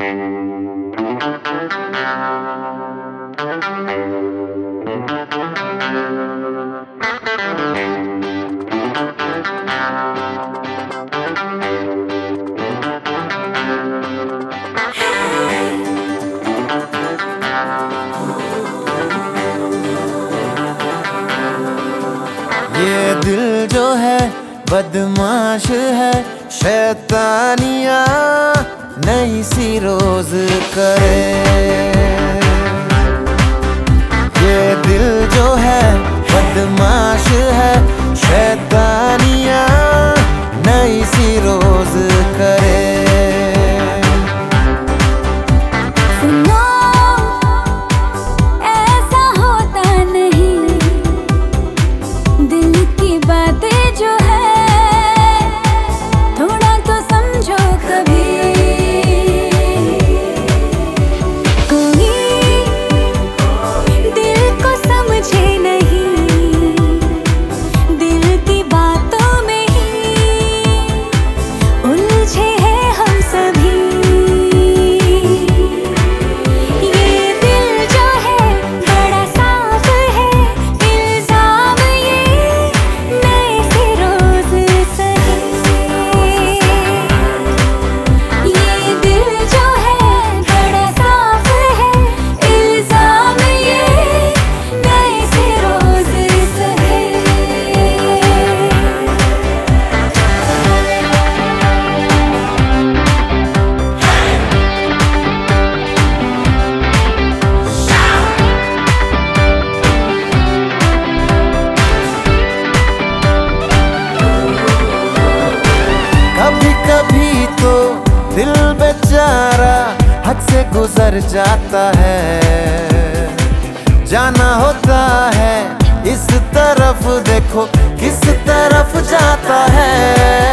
ये दिल जो है बदमाश है शैतानिया। नई सी रोज करें। गुजर जाता है। जाना होता है इस तरफ़ देखो किस तरफ़ जाता है।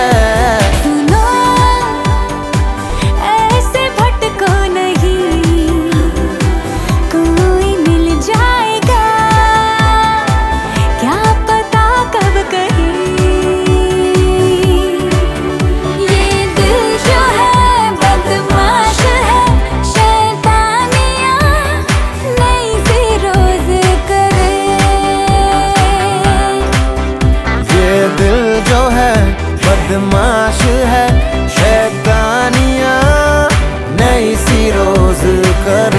good